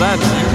That's.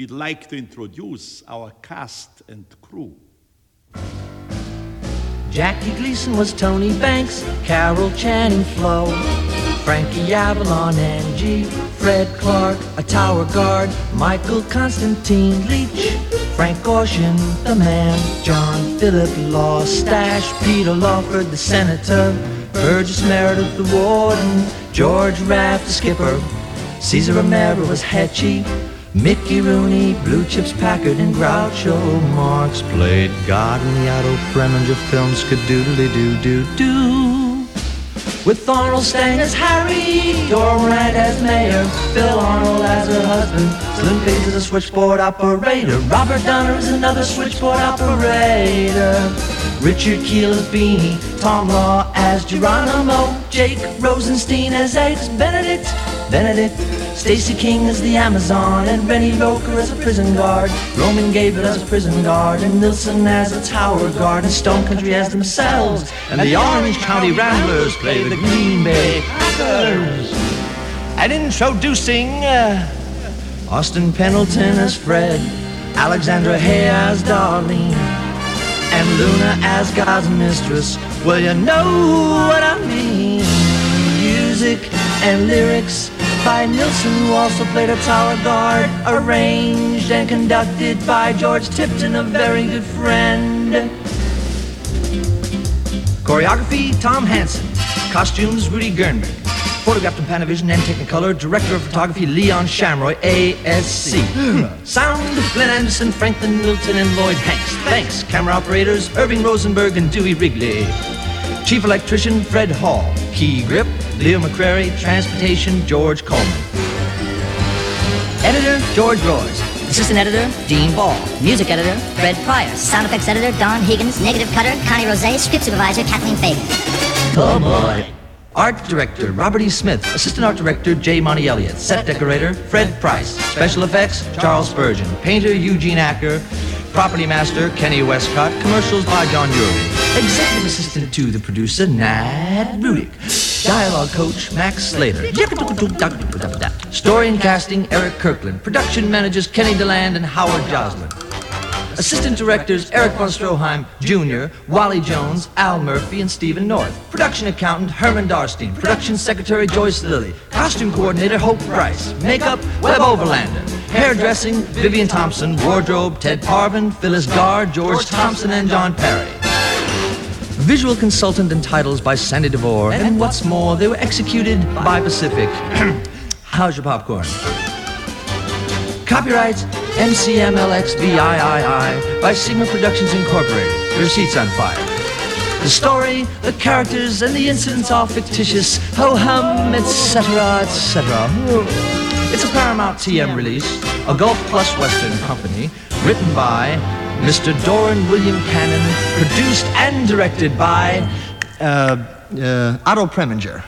we'd like to introduce our cast and crew. Jackie Gleason was Tony Banks, Carol Channing Flo, Frankie Avalon, Angie, Fred Clark, a tower guard, Michael Constantine Leech, Frank Gorshin, the man, John Phillip Law, Stash, Peter Lawford, the senator, Burgess Meredith, the warden, George Raft, the skipper, Cesar Romero was Hechy, Mickey Rooney, Blue Chips Packard, and Groucho Marx played God in the Otto Preminger films could doodly doo doo doo. With Arnold Stang as Harry, Doro Merande as Mayor, Phil Arnold as her husband, Slim Pickens as a switchboard operator, Robert Donner is another switchboard operator, Richard Kiel as Beanie, Tom Law as Geronimo, Jaik Rosenstein as Ace Benedict, Benedict, Stacy King as the Amazon, and Renny Roker as a prison guard, Roman Gabriel as a prison guard, and Nilsson as a tower guard, and Stone Country as themselves, and the Orange County Ramblers play the Green Bay Packers. And introducing uh, Austin Pendleton as Fred, Alexandra Hay as Darlene, and Luna as God's mistress. Well, you know what I mean. Music and lyrics by Nilsson, who also played a tower guard, arranged and conducted by George Tipton, a very good friend. Choreography, Tom Hansen. Costumes, Rudi Gernreich. Photographed in Panavision and Technicolor. Director of Photography, Leon Shamroy, ASC. Hmm. Sound, Glenn Anderson, Franklin Milton, and Lloyd Hanks. Thanks, camera operators, Irving Rosenberg and Dewey Wrigley. Chief Electrician, Fred Hall. Key Grip, Leo McCrary. Transportation, George Coleman. Editor, George Rohrs. Assistant editor, Dean Ball. Music editor, Fred Pryor. Sound effects editor Don Higgins, negative cutter Connie Rose, script supervisor Kathleen Fagan. Oh boy. Art director Robert E. Smith, assistant art director J. Monty Elliott, set decorator Fred Price, special effects Charles Spurgeon, painter Eugene Acker, property master Kenny Westcott, commercials by John Urban, executive assistant to the producer Nat Rudick, dialogue coach Max Slater, story and casting Eric Kirkland, production managers Kenny DeLand and Howard Joslin. Assistant directors Erich von Stroheim Jr., Wally Jones, Al Murphy, and Stephen North. Production accountant Herman Darstein. Production secretary Joyce Lilly. Costume coordinator Hope Price. Makeup Webb Overlander. Hairdressing Vivian Thompson. Wardrobe Ted Parvin, Phyllis Gard, George Thompson, and John Perry. Visual consultant and titles by Sandy Dvore. And what's more, they were executed by Pacific. How's your popcorn? Copyright MCMLXVIII by Sigma Productions Incorporated. Your seat's on fire. The story, the characters, and the incidents are fictitious. Ho hum, etc., etc. It's a Paramount TM release, a Gulf Plus Western company, written by Mr. Doran William Cannon, produced and directed by uh, uh, Otto Preminger.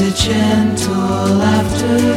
A gentle afterglow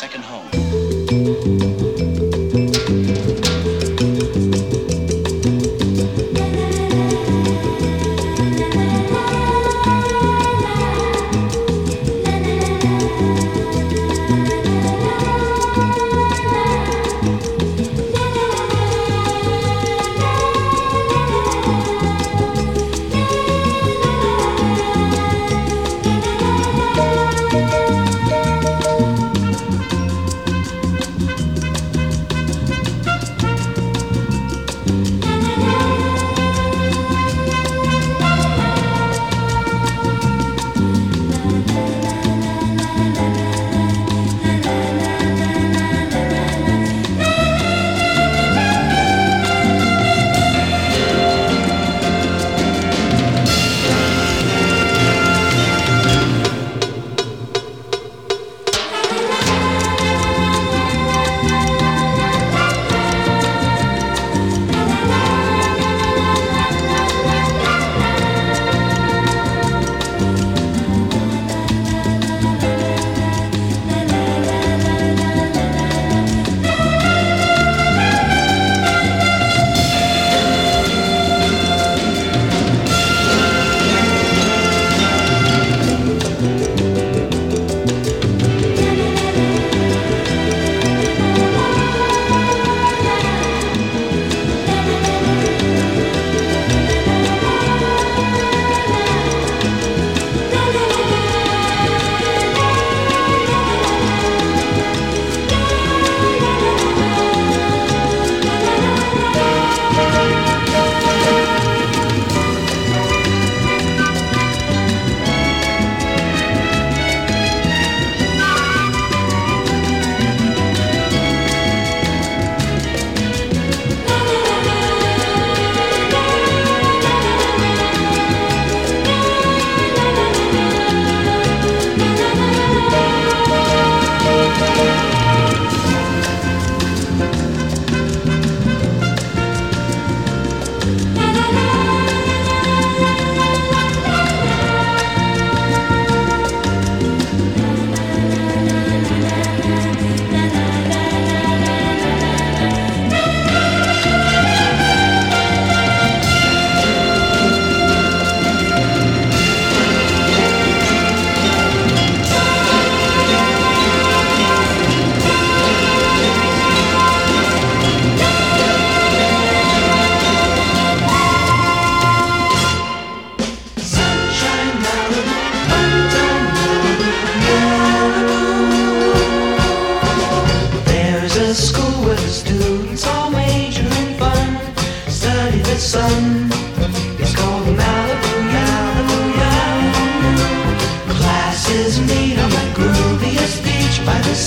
second home.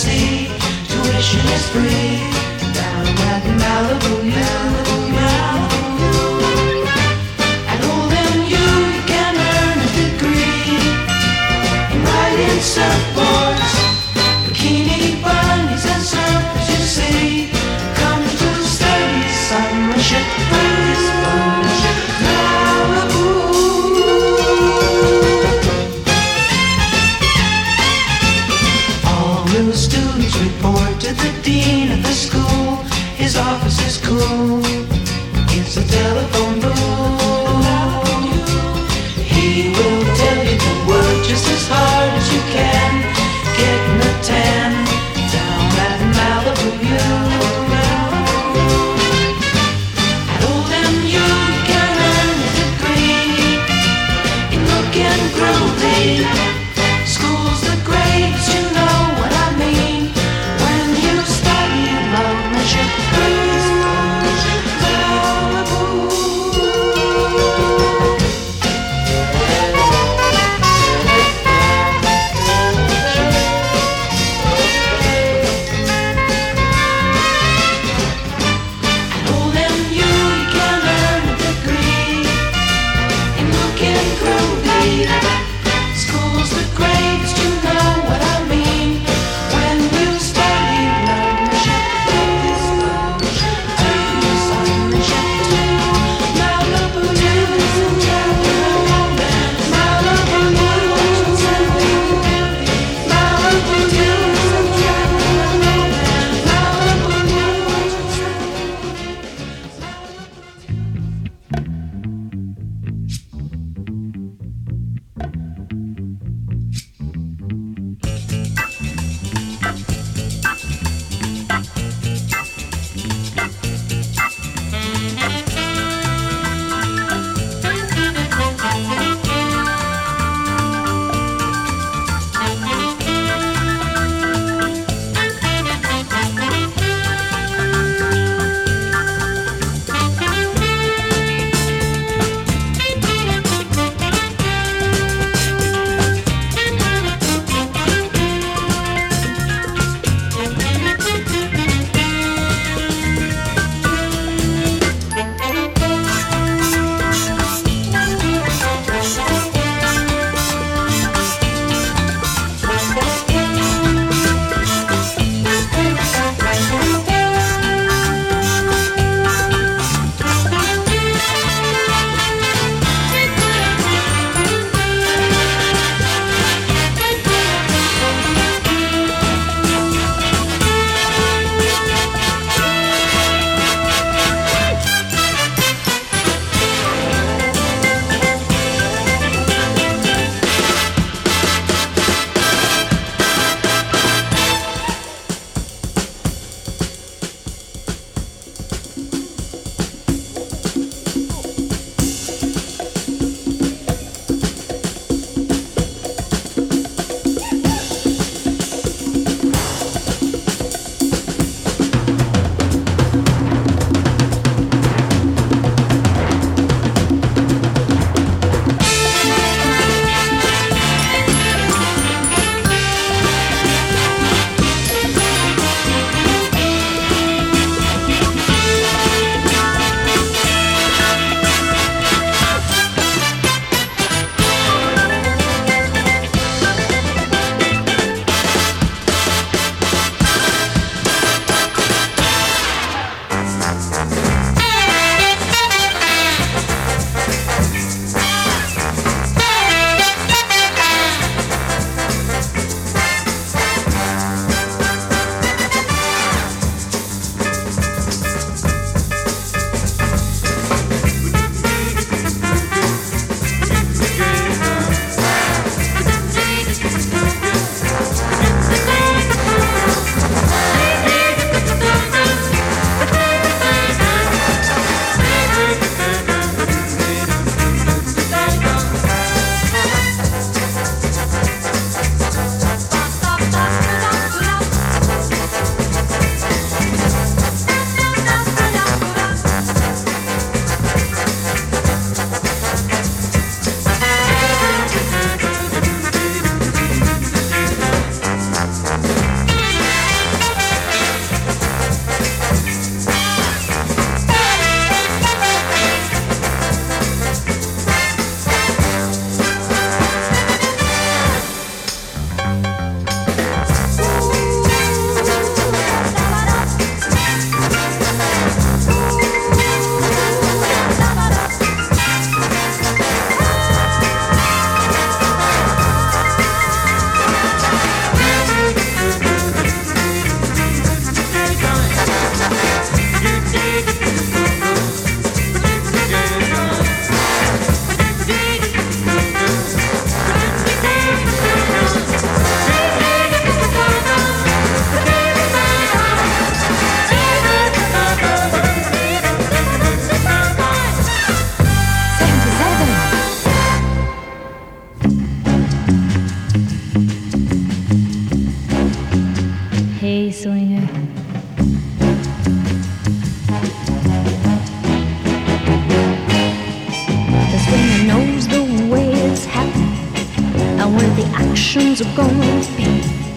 Tuition is free.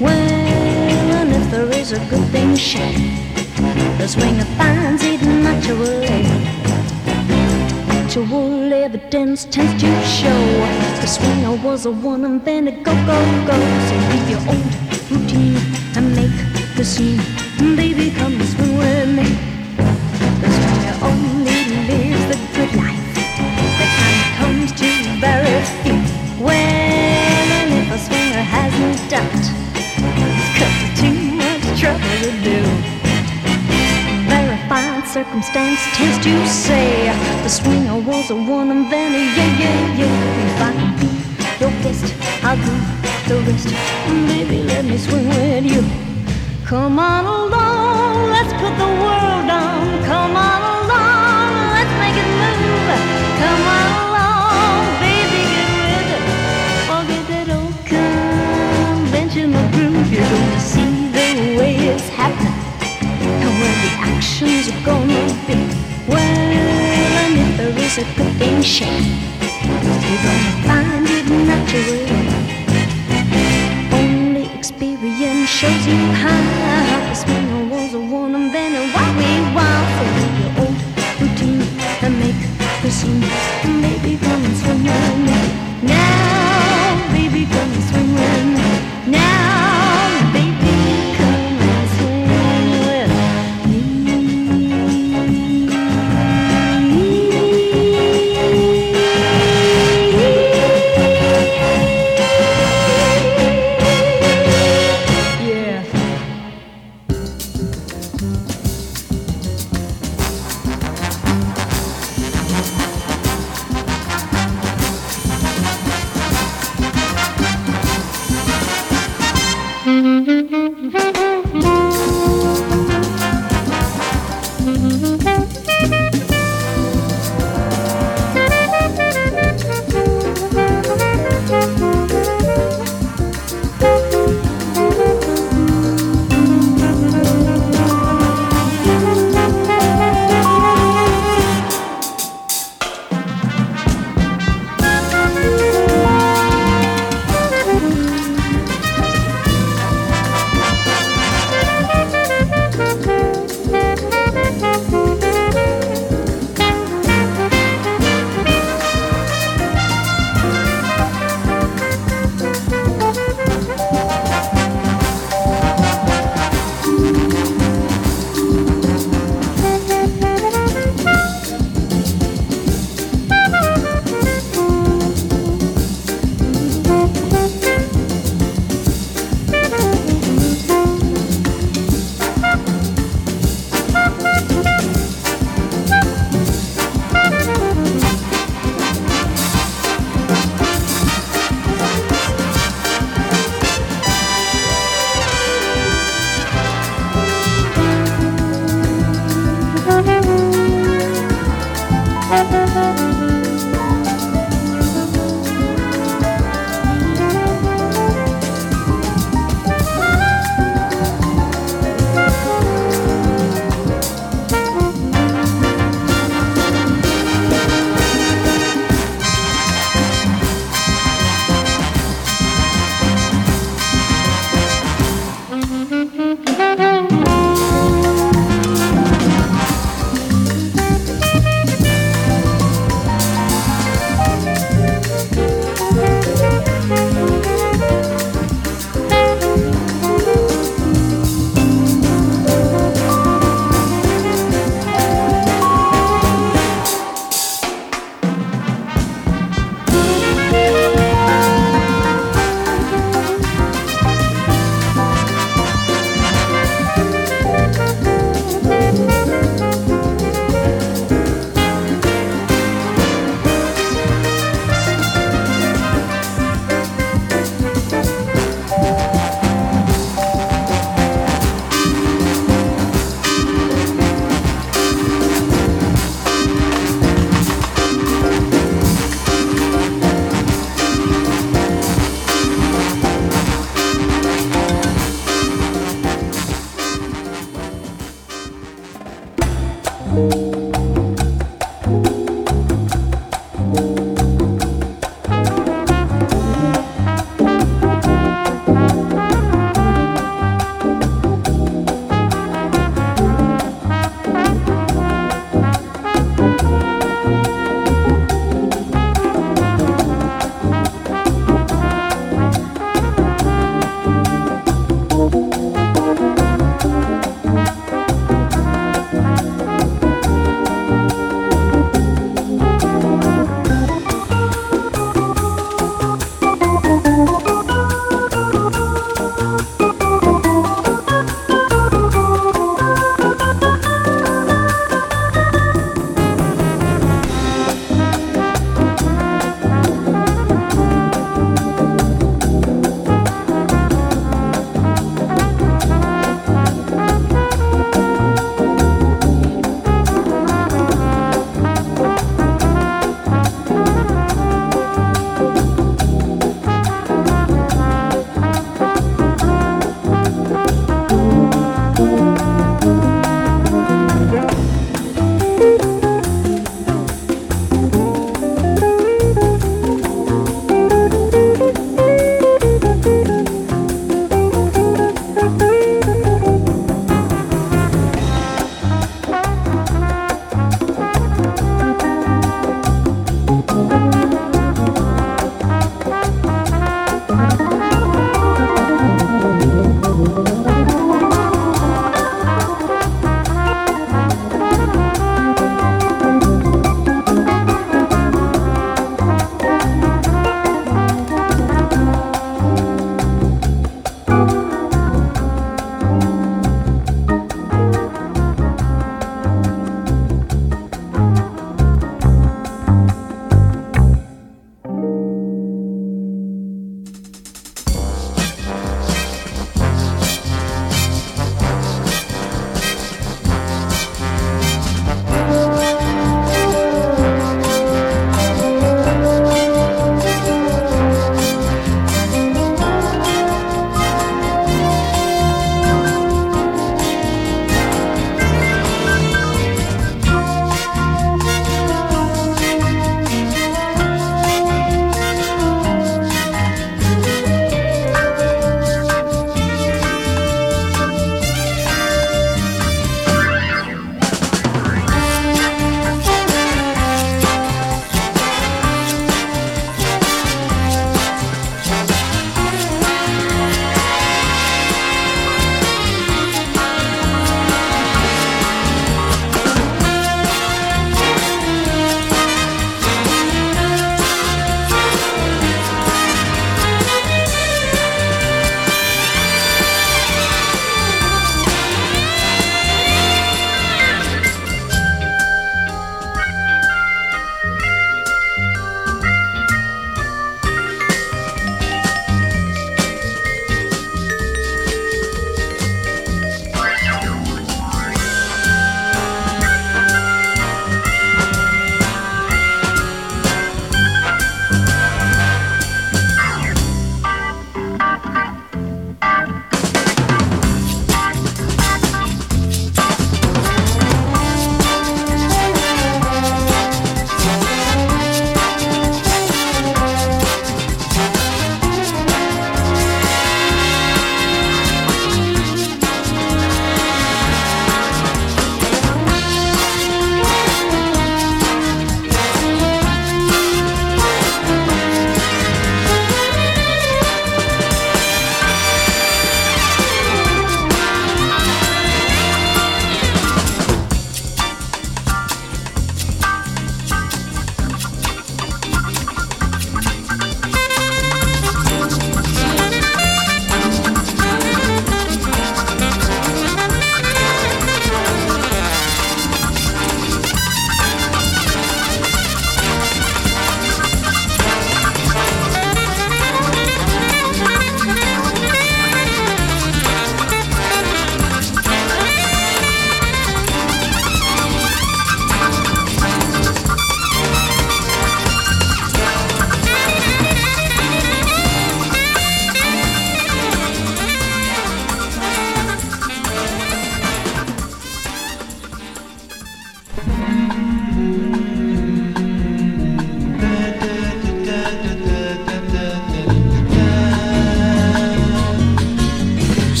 Well, and if there is a good thing shed, the swing of finds eating naturally. Actual evidence tends to show the swinger was a one and then it go, go, go. So leave your old routine and make the scene. Baby, come this. dance test, you say. The swinger was a one and then a yeah, yeah, yeah.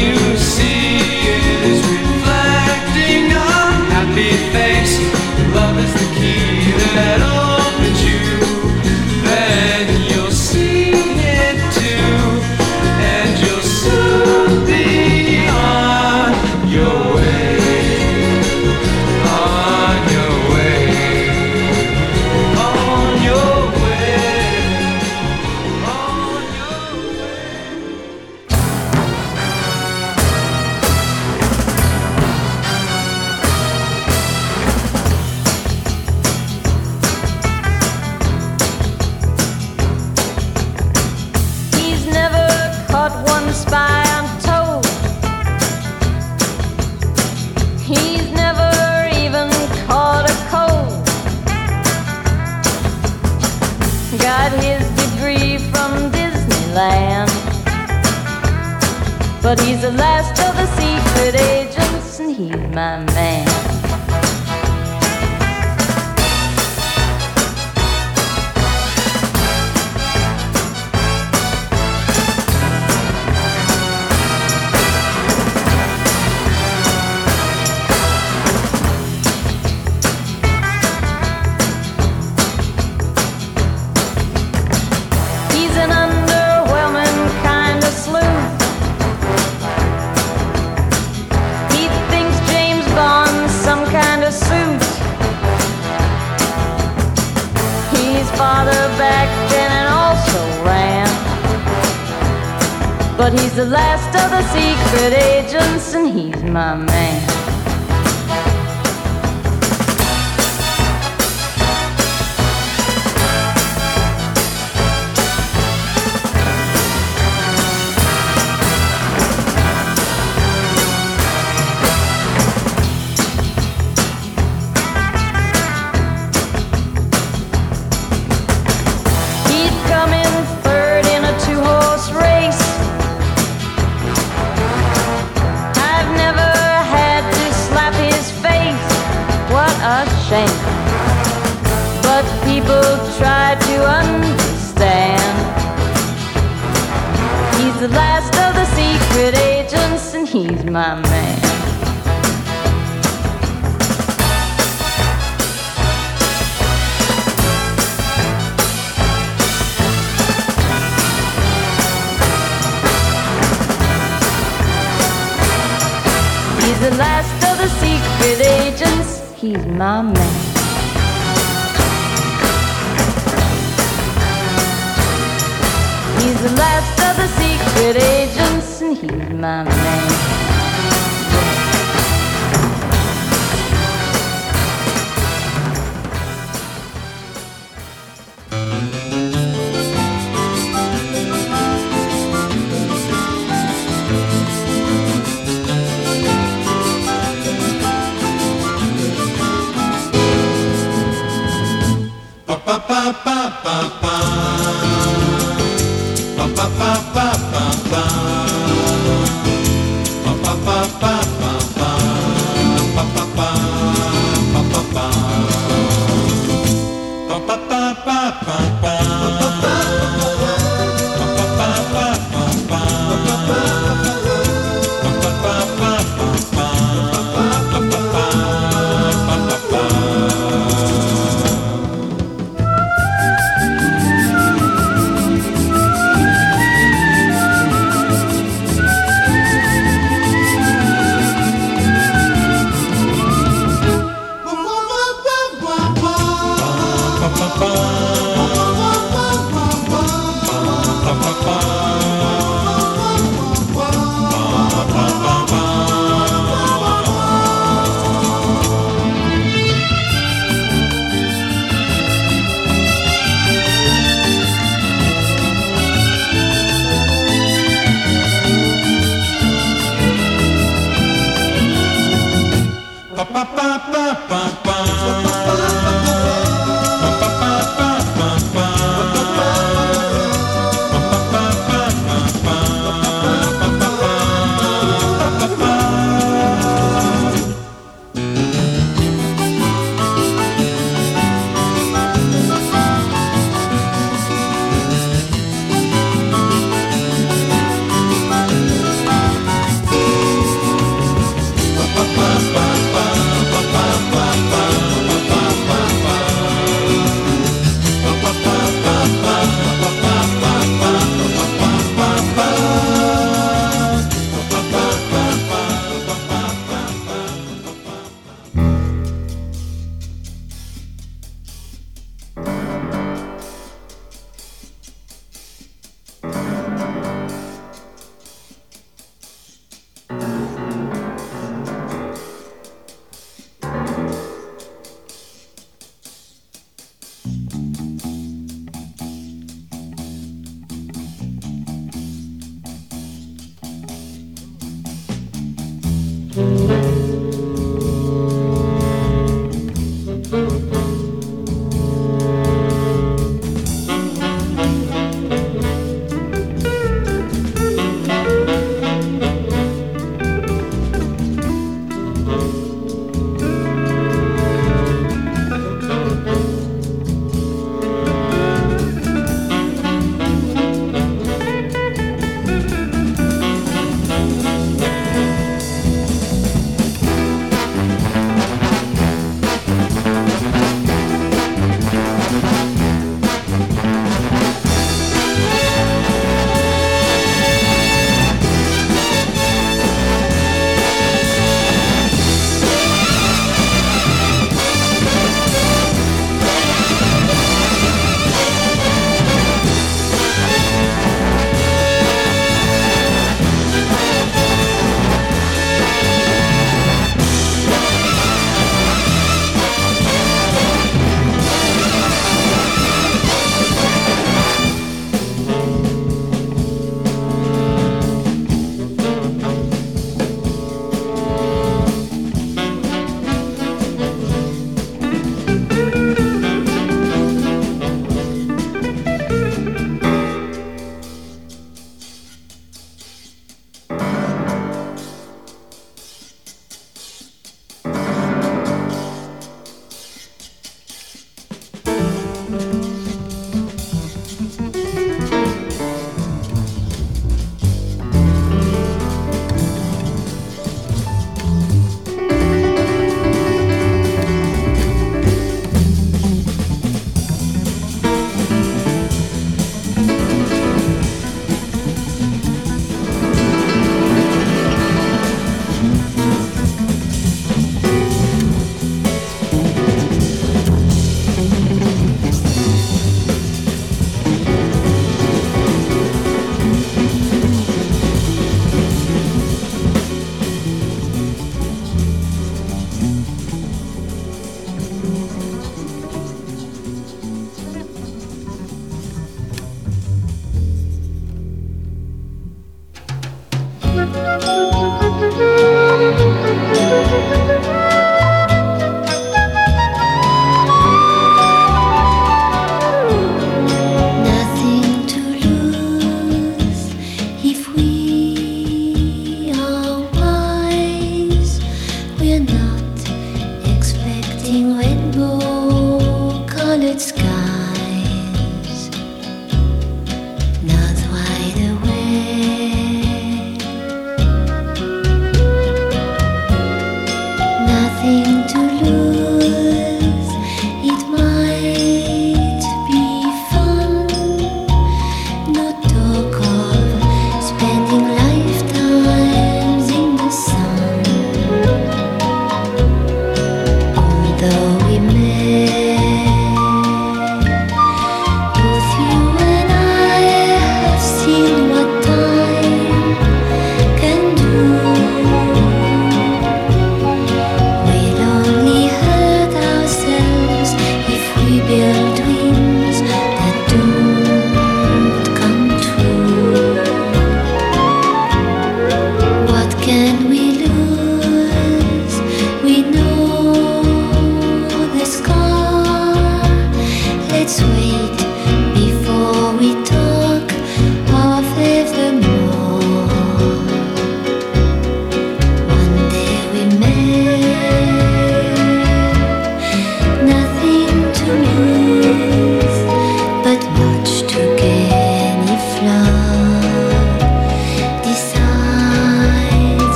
You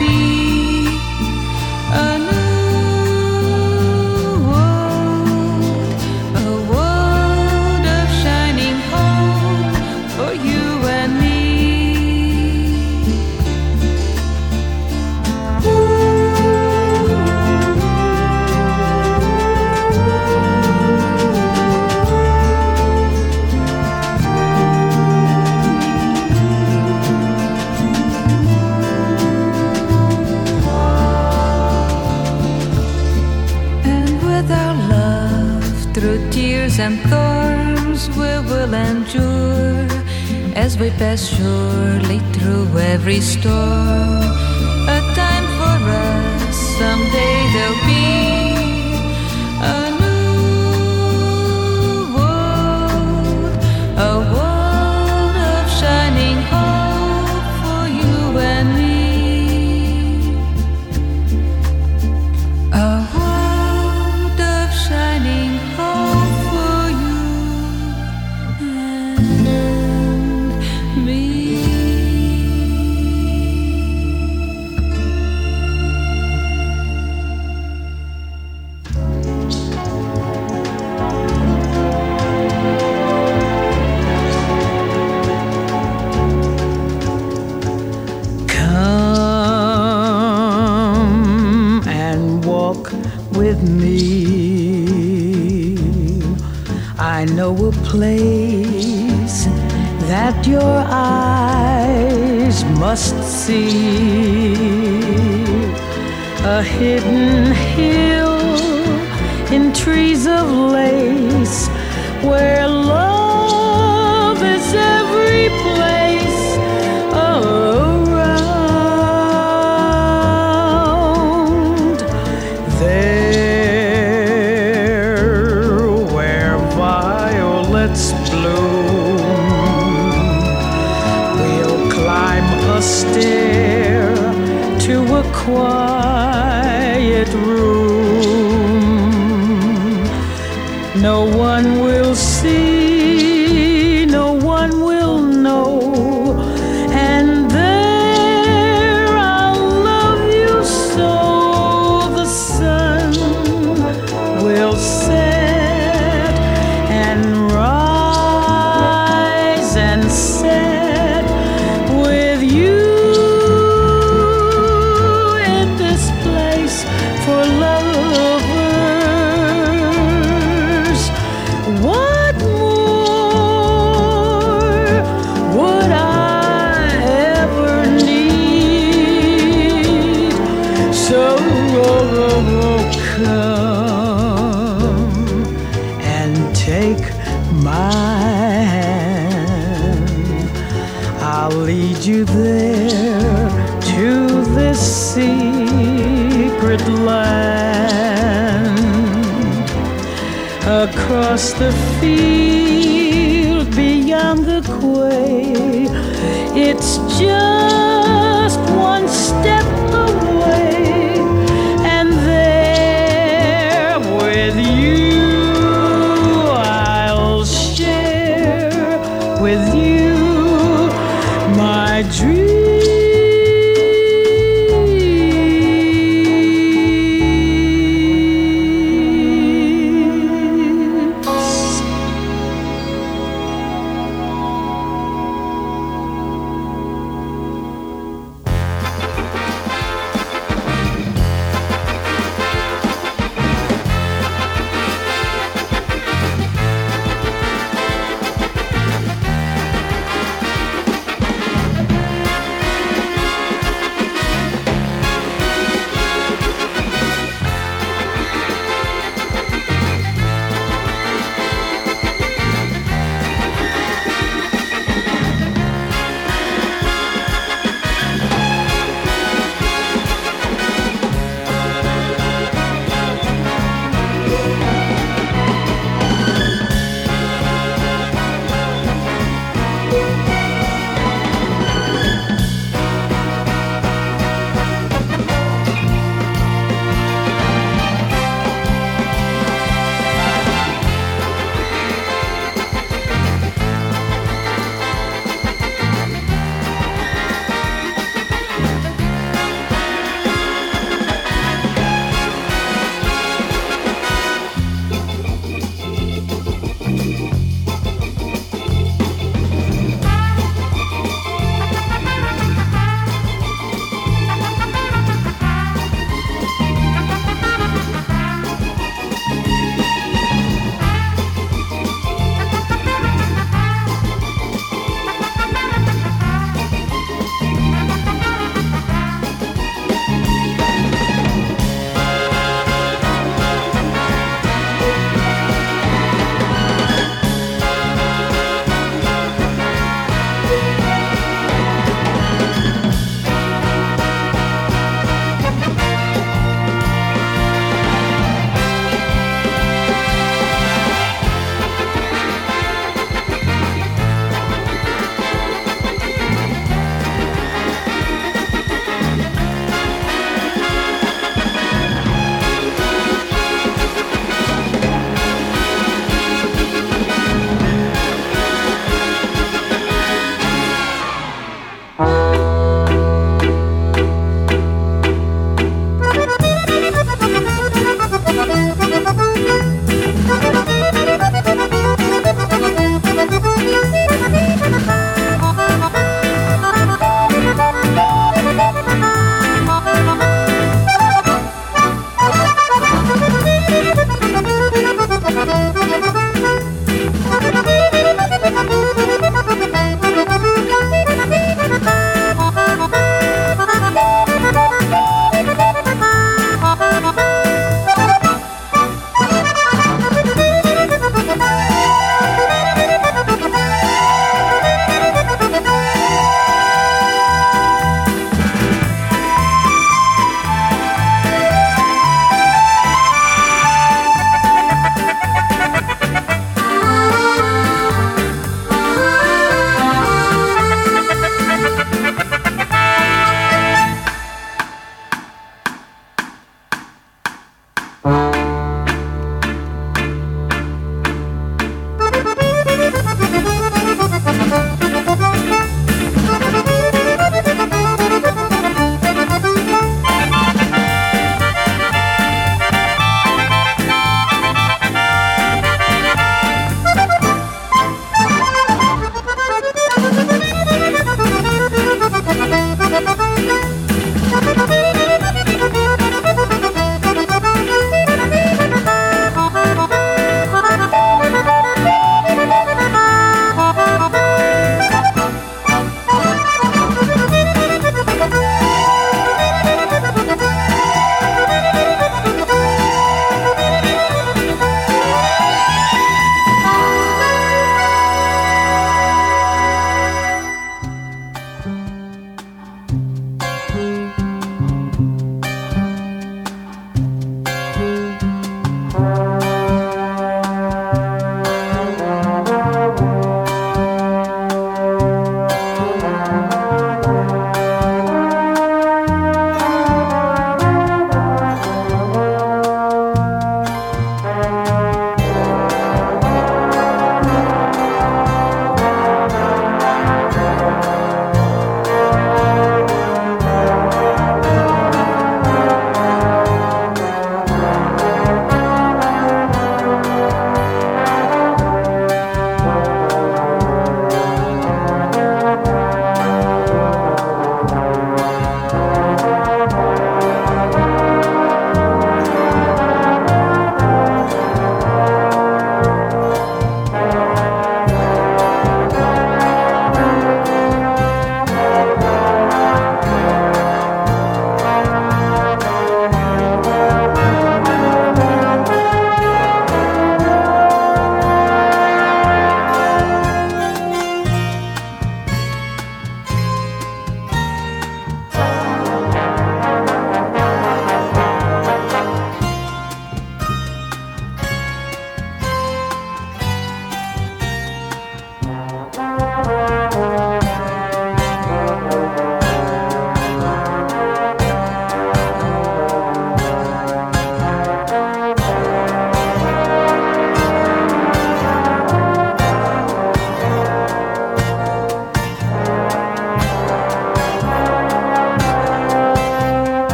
be endure as we pass surely through every storm. A time for us, someday there'll be. See.